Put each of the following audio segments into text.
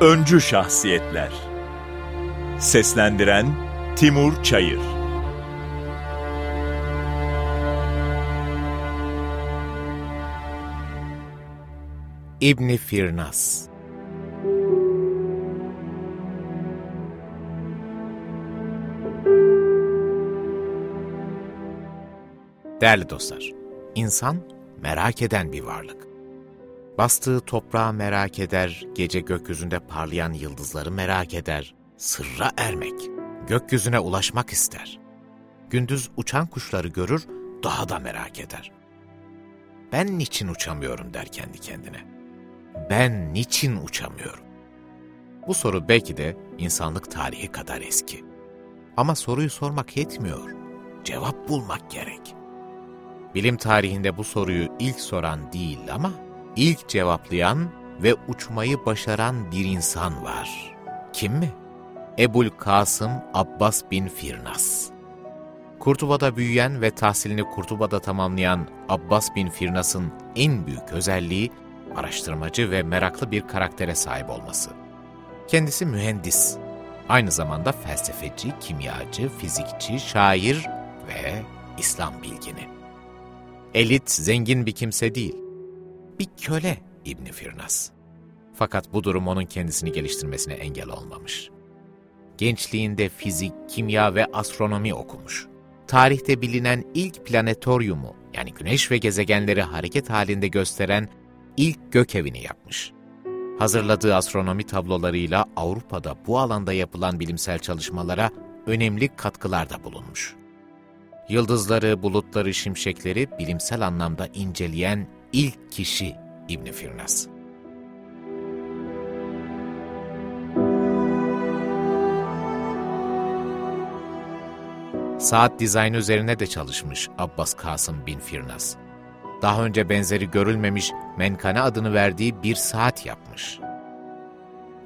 Öncü Şahsiyetler. Seslendiren Timur Çayır. İbni Firnas. Değerli dostlar, insan merak eden bir varlık. Bastığı toprağı merak eder, gece gökyüzünde parlayan yıldızları merak eder, sırra ermek, gökyüzüne ulaşmak ister. Gündüz uçan kuşları görür, daha da merak eder. Ben niçin uçamıyorum der kendi kendine. Ben niçin uçamıyorum? Bu soru belki de insanlık tarihi kadar eski. Ama soruyu sormak yetmiyor. Cevap bulmak gerek. Bilim tarihinde bu soruyu ilk soran değil ama ilk cevaplayan ve uçmayı başaran bir insan var. Kim mi? Ebul Kasım Abbas bin Firnas. Kurtuba'da büyüyen ve tahsilini Kurtuba'da tamamlayan Abbas bin Firnas'ın en büyük özelliği araştırmacı ve meraklı bir karaktere sahip olması. Kendisi mühendis, aynı zamanda felsefeci, kimyacı, fizikçi, şair ve İslam bilgini. Elit, zengin bir kimse değil, bir köle İbni Firnas. Fakat bu durum onun kendisini geliştirmesine engel olmamış. Gençliğinde fizik, kimya ve astronomi okumuş. Tarihte bilinen ilk planetoryumu yani güneş ve gezegenleri hareket halinde gösteren ilk gökevini yapmış. Hazırladığı astronomi tablolarıyla Avrupa'da bu alanda yapılan bilimsel çalışmalara önemli katkılarda bulunmuş. Yıldızları, bulutları, şimşekleri bilimsel anlamda inceleyen ilk kişi İbn Firnas. Saat dizaynı üzerine de çalışmış Abbas Kasım bin Firnas. Daha önce benzeri görülmemiş menkane adını verdiği bir saat yapmış.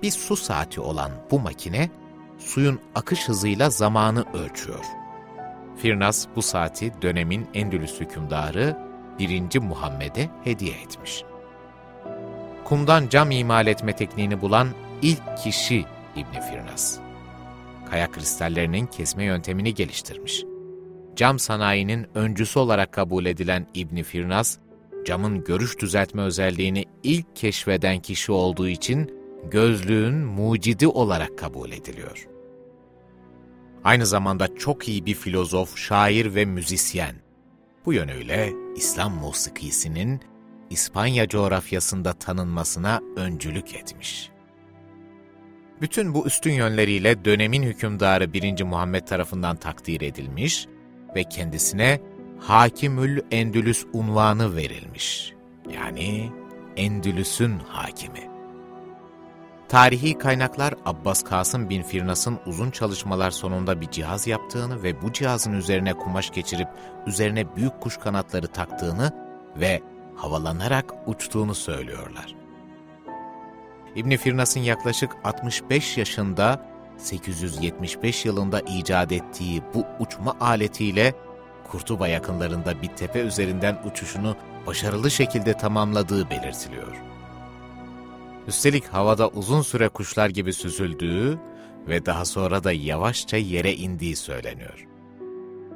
Bir su saati olan bu makine, suyun akış hızıyla zamanı ölçüyor. Firnas bu saati dönemin Endülüs hükümdarı 1. Muhammed'e hediye etmiş. Kumdan cam imal etme tekniğini bulan ilk kişi İbn Firnas. Kaya kristallerinin kesme yöntemini geliştirmiş. Cam sanayinin öncüsü olarak kabul edilen İbn Firnas, camın görüş düzeltme özelliğini ilk keşfeden kişi olduğu için gözlüğün mucidi olarak kabul ediliyor. Aynı zamanda çok iyi bir filozof, şair ve müzisyen. Bu yönüyle İslam musikisinin İspanya coğrafyasında tanınmasına öncülük etmiş. Bütün bu üstün yönleriyle dönemin hükümdarı 1. Muhammed tarafından takdir edilmiş ve kendisine Hakimül Endülüs unvanı verilmiş. Yani Endülüs'ün hakimi. Tarihi kaynaklar Abbas Kasım bin Firnas'ın uzun çalışmalar sonunda bir cihaz yaptığını ve bu cihazın üzerine kumaş geçirip üzerine büyük kuş kanatları taktığını ve havalanarak uçtuğunu söylüyorlar. İbn Firnas'ın yaklaşık 65 yaşında 875 yılında icat ettiği bu uçma aletiyle Kurtuba yakınlarında bir tepe üzerinden uçuşunu başarılı şekilde tamamladığı belirtiliyor. Üstelik havada uzun süre kuşlar gibi süzüldüğü ve daha sonra da yavaşça yere indiği söyleniyor.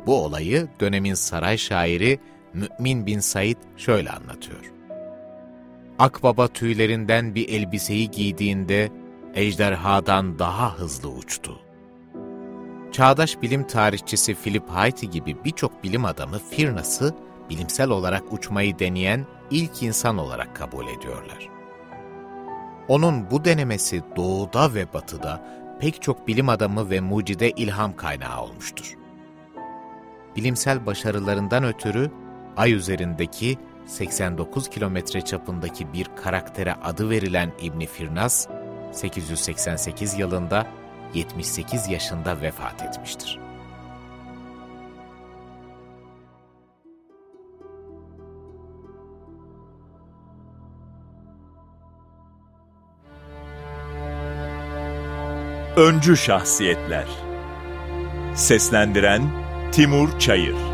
Bu olayı dönemin saray şairi Mü'min bin Said şöyle anlatıyor. Akbaba tüylerinden bir elbiseyi giydiğinde ejderhadan daha hızlı uçtu. Çağdaş bilim tarihçisi Philip Hayti gibi birçok bilim adamı Firnas'ı bilimsel olarak uçmayı deneyen ilk insan olarak kabul ediyorlar. Onun bu denemesi doğuda ve batıda pek çok bilim adamı ve mucide ilham kaynağı olmuştur. Bilimsel başarılarından ötürü Ay üzerindeki 89 kilometre çapındaki bir karaktere adı verilen İbni Firnas, 888 yılında 78 yaşında vefat etmiştir. Öncü Şahsiyetler. Seslendiren Timur Çayır